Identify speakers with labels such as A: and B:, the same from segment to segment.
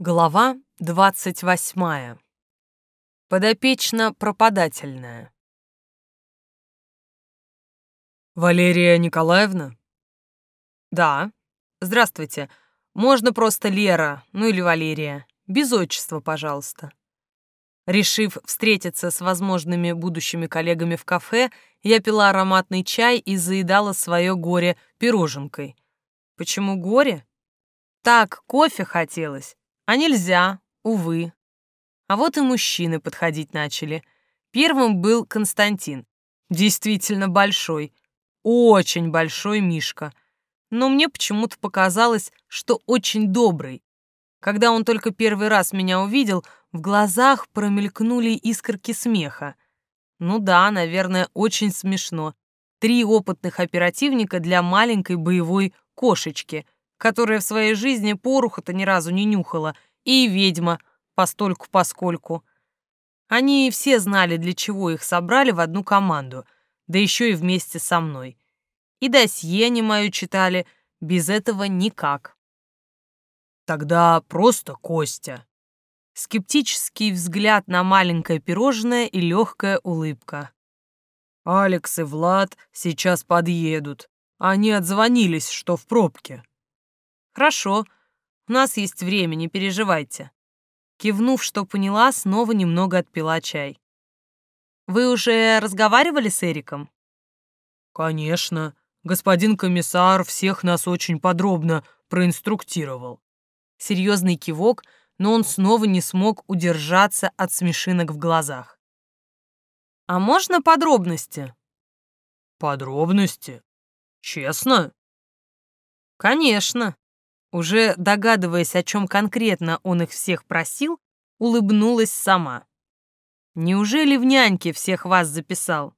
A: Глава двадцать восьмая. Подопечно-пропадательная.
B: Валерия Николаевна?
A: Да. Здравствуйте. Можно просто Лера, ну или Валерия. Без отчества, пожалуйста. Решив встретиться с возможными будущими коллегами в кафе, я пила ароматный чай и заедала свое горе пироженкой. Почему горе? Так, кофе хотелось. А нельзя, увы. А вот и мужчины подходить начали. Первым был Константин. Действительно большой, очень большой Мишка. Но мне почему-то показалось, что очень добрый. Когда он только первый раз меня увидел, в глазах промелькнули искорки смеха. Ну да, наверное, очень смешно. Три опытных оперативника для маленькой боевой кошечки — которая в своей жизни пороху-то ни разу не нюхала, и ведьма постольку-поскольку. Они все знали, для чего их собрали в одну команду, да еще и вместе со мной. И досье они мою читали, без этого никак.
B: Тогда просто Костя.
A: Скептический взгляд на маленькое пирожное и легкая улыбка.
B: Алекс и Влад сейчас подъедут. Они отзвонились, что в пробке.
A: «Хорошо, у нас есть время, не переживайте». Кивнув, что поняла, снова немного отпила чай. «Вы уже разговаривали с Эриком?»
B: «Конечно. Господин комиссар всех нас очень подробно проинструктировал».
A: Серьезный кивок, но он снова не смог удержаться от смешинок в глазах. «А можно подробности?»
B: «Подробности? Честно?»
A: «Конечно. Уже догадываясь, о чем конкретно он их всех просил, улыбнулась сама. «Неужели в няньке всех вас записал?»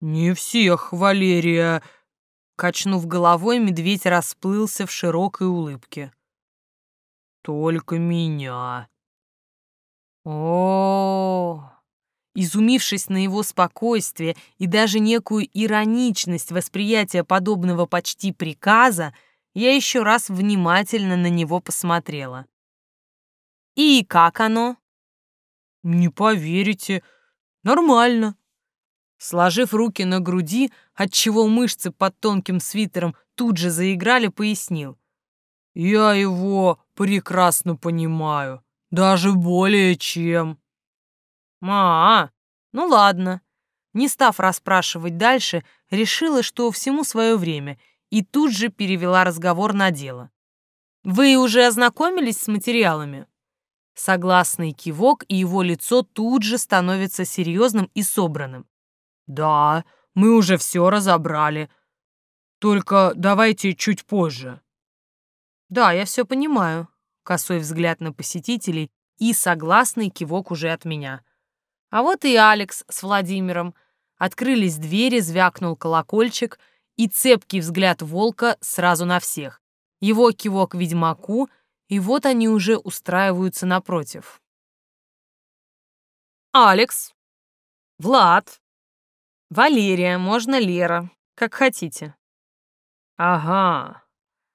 B: «Не всех, Валерия!»
A: Качнув головой, медведь расплылся в широкой улыбке.
B: «Только меня!»
A: О, -о, -о, Изумившись на его спокойствие и даже некую ироничность восприятия подобного почти приказа, я еще раз внимательно на него посмотрела. «И как оно?»
B: «Не поверите, нормально».
A: Сложив руки на груди, отчего мышцы под тонким свитером тут же заиграли, пояснил.
B: «Я его прекрасно понимаю, даже более чем».
A: «А, ну ладно». Не став расспрашивать дальше, решила, что всему свое время — и тут же перевела разговор на дело. «Вы уже ознакомились с материалами?» Согласный кивок, и его лицо тут же становится серьезным и собранным.
B: «Да, мы уже все разобрали. Только давайте чуть позже».
A: «Да, я все понимаю», — косой взгляд на посетителей и согласный кивок уже от меня. А вот и Алекс с Владимиром. Открылись двери, звякнул колокольчик — и цепкий взгляд волка сразу на всех. Его кивок ведьмаку, и вот они уже устраиваются напротив. «Алекс, Влад, Валерия, можно Лера, как хотите». «Ага».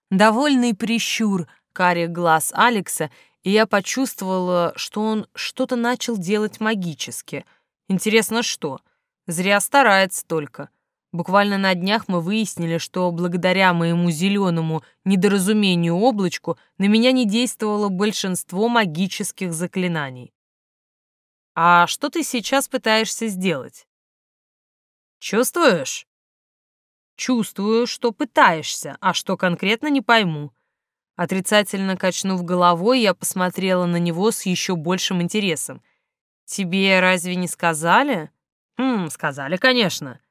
A: Довольный прищур карих глаз Алекса, и я почувствовала, что он что-то начал делать магически. Интересно, что? Зря старается только. Буквально на днях мы выяснили, что благодаря моему зеленому недоразумению облачку на меня не действовало большинство магических заклинаний. А что ты сейчас пытаешься сделать? Чувствуешь? Чувствую, что пытаешься, а что конкретно не пойму. Отрицательно качнув головой, я посмотрела на него с еще большим интересом. Тебе разве не сказали? Хм, сказали, конечно.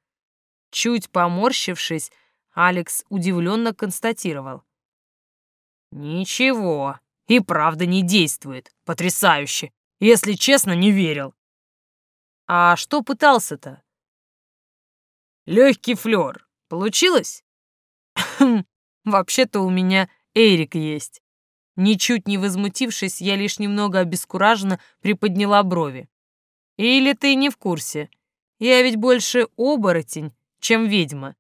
A: Чуть поморщившись, Алекс удивленно констатировал. «Ничего, и правда не действует. Потрясающе. Если честно, не верил». «А что пытался-то?» «Легкий флёр. Получилось?» «Хм, «Вообще-то у меня Эрик есть». Ничуть не возмутившись, я лишь немного обескураженно приподняла брови. «Или ты не в курсе? Я ведь больше оборотень, чем ведьма?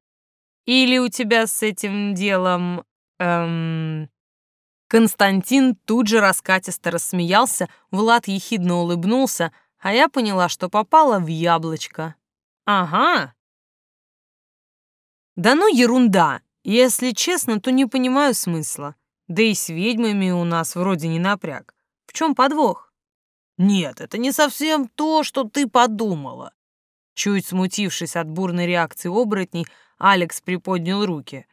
A: Или у тебя с этим делом... Эм... Константин тут же раскатисто рассмеялся, Влад ехидно улыбнулся, а я поняла, что попала в яблочко. Ага. Да ну ерунда. Если честно, то не понимаю смысла. Да и с ведьмами у нас вроде не напряг. В чем подвох? Нет, это не совсем то, что ты подумала. Чуть смутившись от бурной реакции оборотней, Алекс приподнял руки.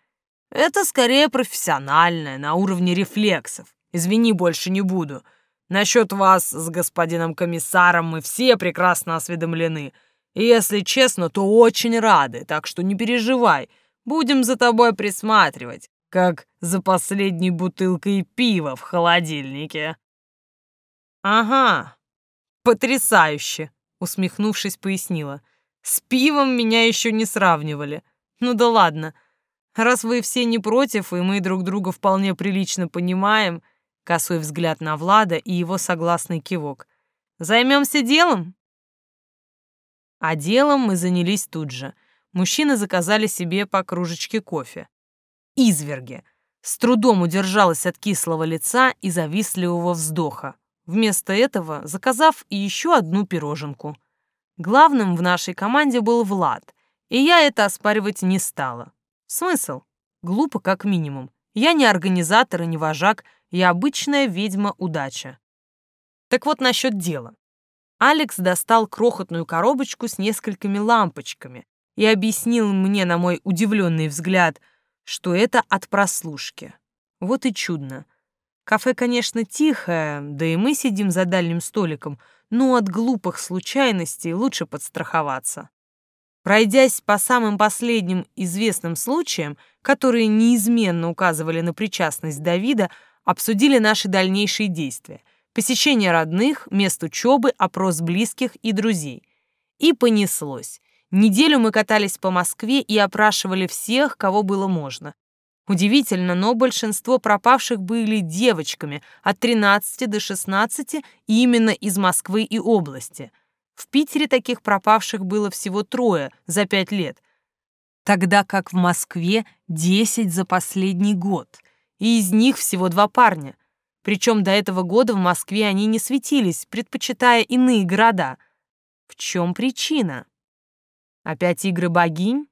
A: Это скорее профессиональное, на уровне рефлексов. Извини, больше не буду. Насчет вас с господином комиссаром мы все прекрасно осведомлены. И если честно, то очень рады, так что не переживай. Будем за тобой присматривать, как за последней бутылкой пива в холодильнике. Ага, потрясающе, усмехнувшись, пояснила. С пивом меня еще не сравнивали. Ну да ладно, — Раз вы все не против, и мы друг друга вполне прилично понимаем, косой взгляд на Влада и его согласный кивок. Займемся делом? А делом мы занялись тут же. Мужчины заказали себе по кружечке кофе. Изверги. С трудом удержалась от кислого лица и завистливого вздоха. Вместо этого заказав еще одну пироженку. Главным в нашей команде был Влад, и я это оспаривать не стала. Смысл? Глупо как минимум. Я не организатор и не вожак, я обычная ведьма-удача. Так вот насчет дела. Алекс достал крохотную коробочку с несколькими лампочками и объяснил мне, на мой удивленный взгляд, что это от прослушки. Вот и чудно. Кафе, конечно, тихое, да и мы сидим за дальним столиком, но от глупых случайностей лучше подстраховаться. Пройдясь по самым последним известным случаям, которые неизменно указывали на причастность Давида, обсудили наши дальнейшие действия. Посещение родных, мест учебы, опрос близких и друзей. И понеслось. Неделю мы катались по Москве и опрашивали всех, кого было можно. Удивительно, но большинство пропавших были девочками от 13 до 16 именно из Москвы и области – в Питере таких пропавших было всего трое за пять лет, тогда как в Москве десять за последний год, и из них всего два парня. Причем до этого года в Москве они не светились, предпочитая иные города. В чем причина? Опять игры богинь?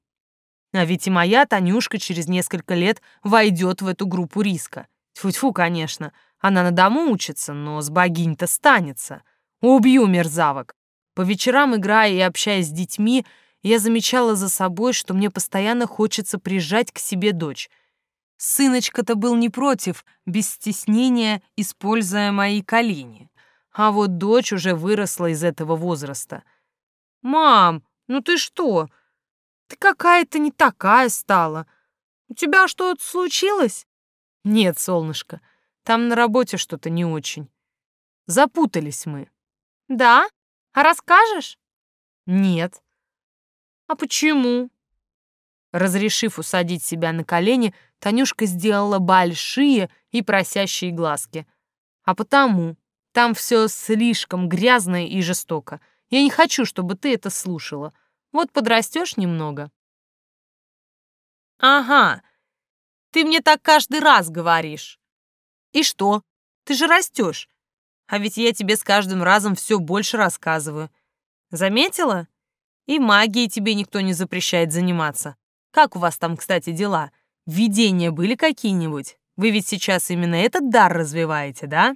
A: А ведь и моя Танюшка через несколько лет войдет в эту группу риска. Тьфу-тьфу, конечно. Она на дому учится, но с богинь-то станется. Убью мерзавок. По вечерам, играя и общаясь с детьми, я замечала за собой, что мне постоянно хочется прижать к себе дочь. Сыночка-то был не против, без стеснения, используя мои колени. А вот дочь уже выросла из этого возраста. «Мам, ну ты что? Ты какая-то не такая стала. У тебя что-то случилось?» «Нет, солнышко, там на работе что-то не очень. Запутались мы». «Да? А расскажешь? Нет. А почему? Разрешив усадить себя на колени, Танюшка сделала большие и просящие глазки. А потому, там все слишком грязно и жестоко. Я не хочу, чтобы ты это слушала. Вот подрастешь немного. Ага, ты мне так каждый раз говоришь. И что? Ты же растешь. А ведь я тебе с каждым разом все больше рассказываю. Заметила? И магией тебе никто не запрещает заниматься. Как у вас там, кстати, дела? Видения были какие-нибудь? Вы ведь сейчас именно этот дар развиваете, да?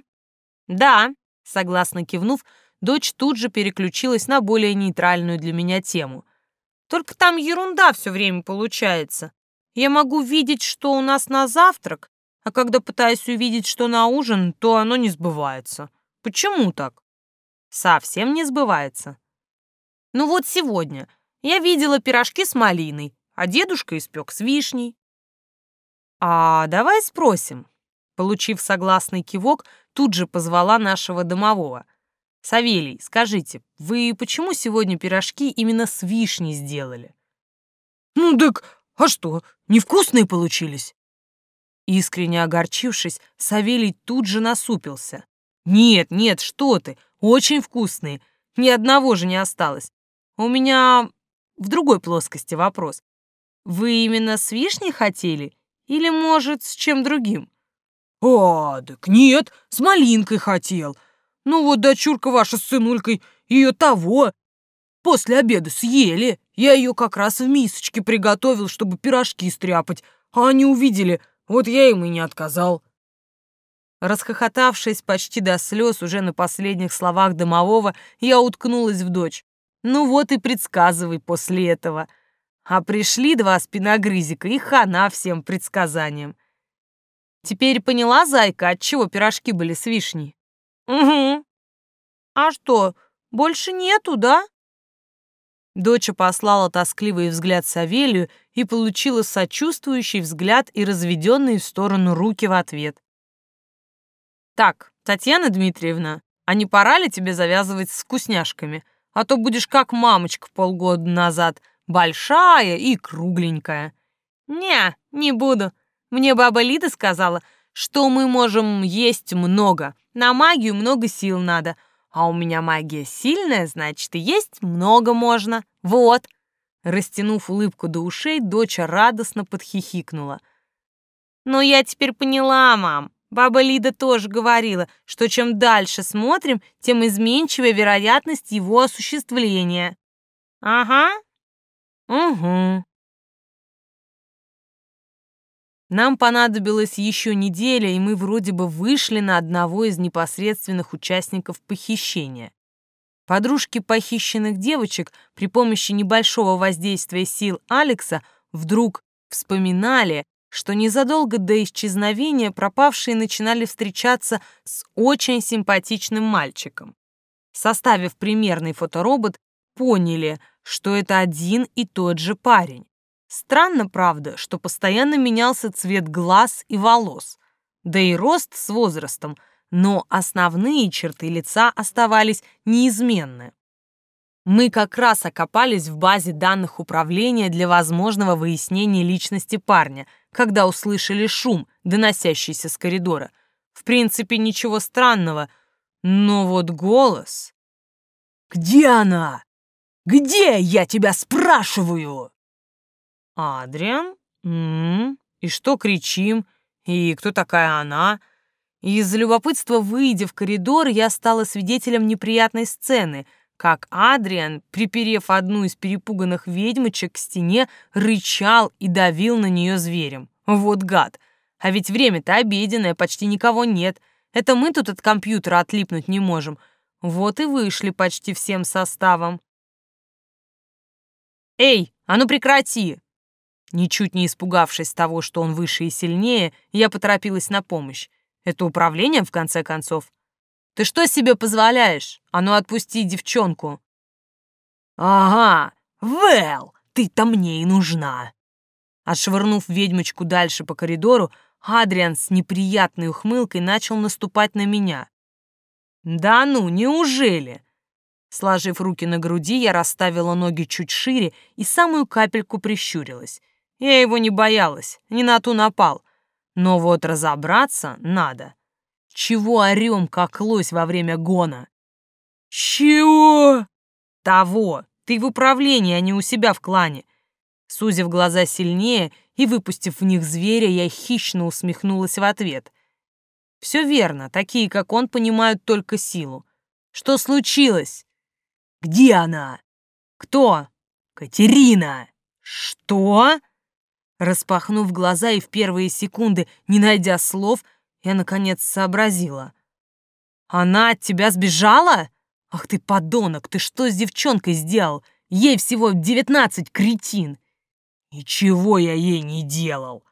A: Да, согласно кивнув, дочь тут же переключилась на более нейтральную для меня тему. Только там ерунда все время получается. Я могу видеть, что у нас на завтрак, а когда пытаюсь увидеть, что на ужин, то оно не сбывается. Почему так? Совсем не сбывается. Ну вот сегодня я видела пирожки с малиной, а дедушка испек с вишней. А давай спросим. Получив согласный кивок, тут же позвала нашего домового. Савелий, скажите, вы почему сегодня пирожки именно с вишней сделали? Ну так, а что, невкусные получились? Искренне огорчившись, Савелий тут же насупился. «Нет, нет, что ты, очень вкусные. Ни одного же не осталось. У меня в другой плоскости вопрос. Вы именно с вишней хотели? Или, может, с чем другим?
B: А, так нет, с малинкой хотел. Ну вот дочурка ваша с сынулькой ее того после обеда съели. Я ее как раз в мисочке приготовил, чтобы пирожки стряпать, а они увидели, вот я им и не отказал.
A: Расхохотавшись почти до слез уже на последних словах домового, я уткнулась в дочь. Ну вот и предсказывай после этого. А пришли два спиногрызика, и хана всем предсказаниям. Теперь поняла, зайка, отчего пирожки были с вишней? Угу. А что, больше нету, да? Доча послала тоскливый взгляд Савелию и получила сочувствующий взгляд и разведенные в сторону руки в ответ. «Так, Татьяна Дмитриевна, а не пора ли тебе завязывать с вкусняшками? А то будешь как мамочка полгода назад, большая и кругленькая». «Не, не буду. Мне баба Лида сказала, что мы можем есть много. На магию много сил надо. А у меня магия сильная, значит, и есть много можно. Вот». Растянув улыбку до ушей, доча радостно подхихикнула. «Ну, я теперь поняла, мам. Баба Лида тоже говорила, что чем дальше смотрим, тем изменчивее вероятность его осуществления». «Ага». «Угу». Нам понадобилась еще неделя, и мы вроде бы вышли на одного из непосредственных участников похищения. Подружки похищенных девочек при помощи небольшого воздействия сил Алекса вдруг вспоминали, что незадолго до исчезновения пропавшие начинали встречаться с очень симпатичным мальчиком. Составив примерный фоторобот, поняли, что это один и тот же парень. Странно, правда, что постоянно менялся цвет глаз и волос, да и рост с возрастом, но основные черты лица оставались неизменны. Мы как раз окопались в базе данных управления для возможного выяснения личности парня, когда услышали шум, доносящийся с коридора. В принципе, ничего странного, но вот голос...
B: «Где она? Где, я тебя спрашиваю?»
A: «Адриан? М -м -м. И что кричим? И кто такая она?» из любопытства, выйдя в коридор, я стала свидетелем неприятной сцены, как Адриан, приперев одну из перепуганных ведьмочек к стене, рычал и давил на нее зверем. Вот гад! А ведь время-то обеденное, почти никого нет. Это мы тут от компьютера отлипнуть не можем. Вот и вышли почти всем составом. «Эй, а ну прекрати!» Ничуть не испугавшись того, что он выше и сильнее, я поторопилась на помощь. Это управление, в конце концов. Ты что себе позволяешь? А ну отпусти девчонку.
B: Ага, Вэл, ты-то мне и нужна.
A: Отшвырнув ведьмочку дальше по коридору, Адриан с неприятной ухмылкой начал наступать на меня. «Да ну, неужели?» Сложив руки на груди, я расставила ноги чуть шире и самую капельку прищурилась. Я его не боялась, не на ту напал. Но вот разобраться надо. Чего орём, как лось во время гона?
B: Чего?
A: Того. Ты в управлении, а не у себя в клане. Сузив глаза сильнее и выпустив в них зверя, я хищно усмехнулась в ответ. Все верно, такие, как он, понимают только силу. Что случилось?
B: Где она?
A: Кто?
B: Катерина.
A: Что? Распахнув глаза и в первые секунды, не найдя слов, я, наконец, сообразила. «Она от тебя сбежала? Ах ты, подонок, ты что с девчонкой сделал? Ей всего девятнадцать, кретин!»
B: «Ничего я ей не делал!»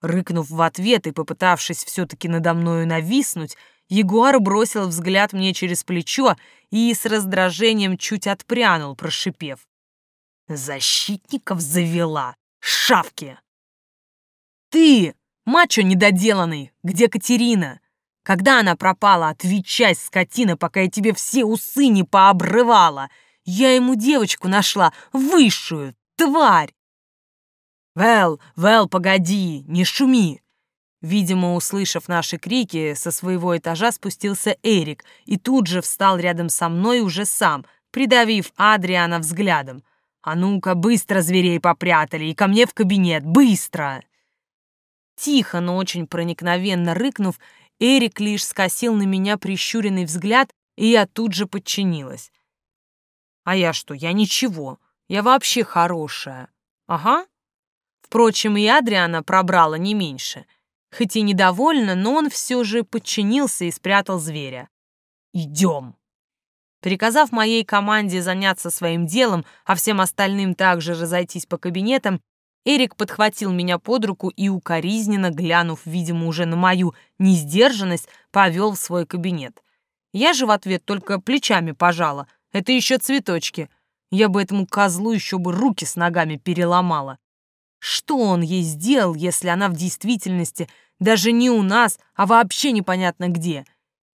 A: Рыкнув в ответ и попытавшись все-таки надо мною нависнуть, Ягуар бросил взгляд мне через плечо и с раздражением чуть отпрянул, прошипев. «Защитников завела! Шавки!» Ты, мачо недоделанный, где Катерина? Когда она пропала, отвечай, скотина, пока я тебе все усы не пообрывала. Я ему девочку нашла, высшую, тварь. Вэл, Вэл, погоди, не шуми. Видимо, услышав наши крики, со своего этажа спустился Эрик и тут же встал рядом со мной уже сам, придавив Адриана взглядом. «А ну-ка, быстро зверей попрятали и ко мне в кабинет, быстро!» Тихо, но очень проникновенно рыкнув, Эрик лишь скосил на меня прищуренный взгляд, и я тут же подчинилась. А я что, я ничего, я вообще хорошая. Ага. Впрочем, и Адриана пробрала не меньше. Хоть и недовольна, но он все же подчинился и спрятал зверя. «Идем!» Приказав моей команде заняться своим делом, а всем остальным также разойтись по кабинетам, Эрик подхватил меня под руку и, укоризненно глянув, видимо, уже на мою несдержанность, повел в свой кабинет. Я же в ответ только плечами пожала. Это еще цветочки. Я бы этому козлу еще бы руки с ногами переломала. Что он ей сделал, если она в действительности даже не у нас, а вообще непонятно где?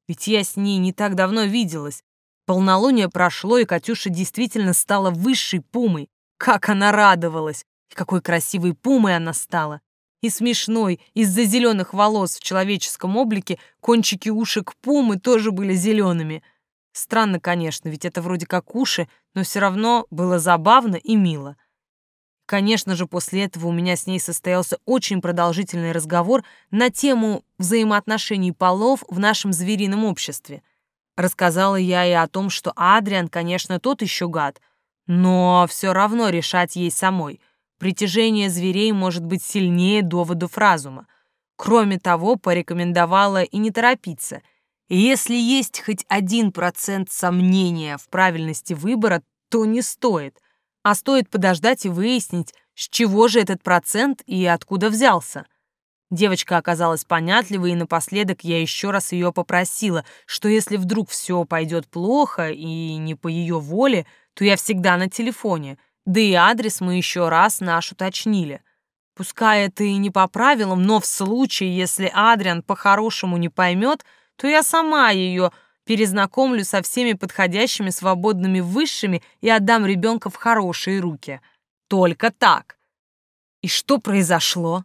A: Ведь я с ней не так давно виделась. Полнолуние прошло, и Катюша действительно стала высшей пумой. Как она радовалась! Какой красивой пумой она стала! И смешной, из-за зеленых волос в человеческом облике кончики ушек пумы тоже были зелеными. Странно, конечно, ведь это вроде как уши, но все равно было забавно и мило. Конечно же, после этого у меня с ней состоялся очень продолжительный разговор на тему взаимоотношений полов в нашем зверином обществе. Рассказала я и о том, что Адриан, конечно, тот еще гад, но все равно решать ей самой. Притяжение зверей может быть сильнее доводов разума. Кроме того, порекомендовала и не торопиться. И если есть хоть один процент сомнения в правильности выбора, то не стоит а стоит подождать и выяснить, с чего же этот процент и откуда взялся. Девочка оказалась понятливой, и напоследок я еще раз ее попросила, что если вдруг все пойдет плохо и не по ее воле, то я всегда на телефоне, да и адрес мы еще раз наш уточнили. Пускай это и не по правилам, но в случае, если Адриан по-хорошему не поймет, то я сама ее перезнакомлю со всеми подходящими свободными высшими и отдам ребенка в хорошие руки. Только так. И что произошло?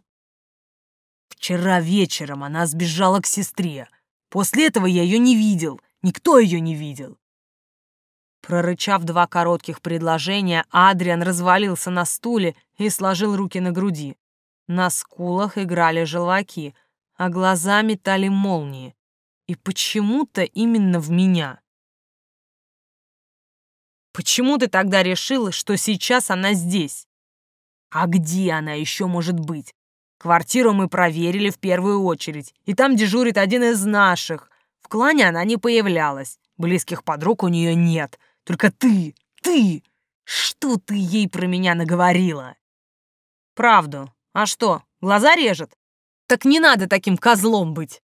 A: Вчера вечером она сбежала к сестре. После этого я ее не видел. Никто ее не видел. Прорычав два коротких предложения, Адриан развалился на стуле и сложил руки на груди. На скулах играли желваки, а глаза метали молнии. И почему-то именно в меня. Почему ты тогда решила, что сейчас она здесь? А где она еще может быть? Квартиру мы проверили в первую очередь, и там дежурит один из наших. В клане она не появлялась, близких подруг у нее нет. Только ты, ты! Что ты ей про меня наговорила? Правду. А что, глаза режет? Так не надо таким козлом быть.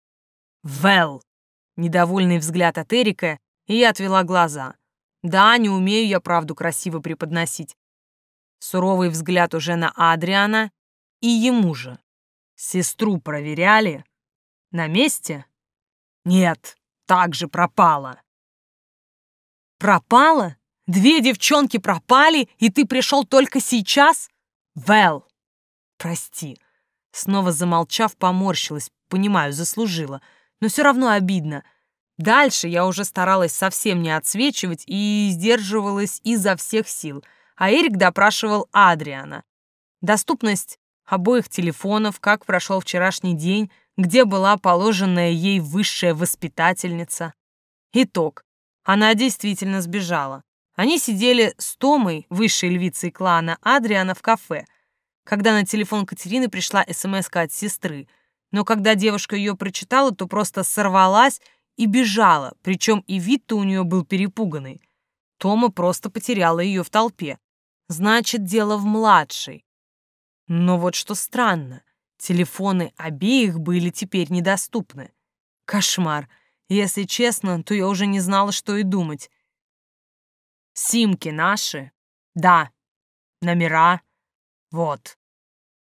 A: Вэл, Недовольный взгляд от Эрика, и я отвела глаза. Да, не умею я правду красиво преподносить. Суровый взгляд уже на Адриана и ему же. Сестру проверяли? На месте? Нет, так же пропала. Пропала? Две девчонки пропали, и ты пришел только сейчас? Вэл, прости. Снова замолчав, поморщилась. Понимаю, заслужила но все равно обидно. Дальше я уже старалась совсем не отсвечивать и сдерживалась изо всех сил, а Эрик допрашивал Адриана. Доступность обоих телефонов, как прошел вчерашний день, где была положенная ей высшая воспитательница. Итог. Она действительно сбежала. Они сидели с Томой, высшей львицей клана Адриана, в кафе, когда на телефон Катерины пришла смс от сестры — но когда девушка ее прочитала, то просто сорвалась и бежала, причем и вид-то у нее был перепуганный. Тома просто потеряла ее в толпе. Значит, дело в младшей. Но вот что странно, телефоны обеих были теперь недоступны. Кошмар. Если честно, то я уже не знала, что и думать. Симки наши? Да. Номера? Вот.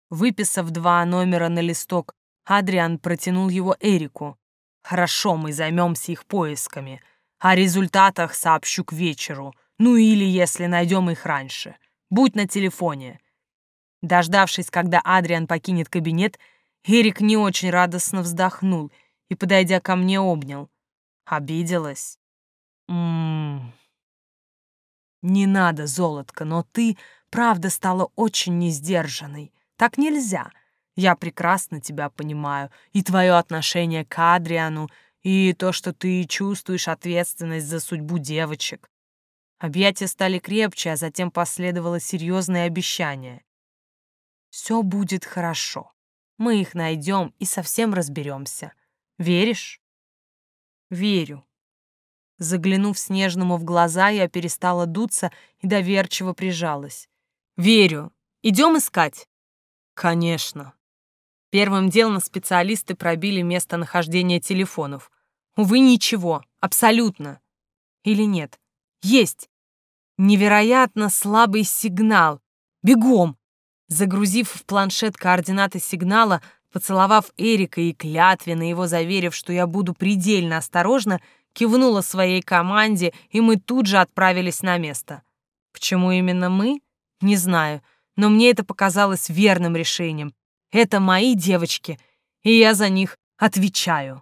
A: Выписав два номера на листок, Адриан протянул его Эрику. «Хорошо, мы займемся их поисками. О результатах сообщу к вечеру. Ну или если найдем их раньше. Будь на телефоне». Дождавшись, когда Адриан покинет кабинет, Эрик не очень радостно вздохнул и, подойдя ко мне, обнял. Обиделась. «Ммм...» «Не надо, золотко, но ты, правда, стала очень несдержанной. Так нельзя. Я прекрасно тебя понимаю, и твое отношение к Адриану, и то, что ты чувствуешь ответственность за судьбу девочек. Объятия стали крепче, а затем последовало серьезное обещание. Все будет хорошо. Мы их найдем и совсем разберемся. Веришь? Верю. Заглянув Снежному в глаза, я перестала дуться и доверчиво прижалась. Верю. Идем искать? Конечно. Первым делом специалисты пробили местонахождение телефонов. Увы, ничего. Абсолютно. Или нет? Есть. Невероятно слабый сигнал. Бегом! Загрузив в планшет координаты сигнала, поцеловав Эрика и клятвенно его заверив, что я буду предельно осторожна, кивнула своей команде, и мы тут же отправились на место. Почему именно мы? Не знаю, но мне это показалось верным решением. Это мои девочки, и я за них отвечаю.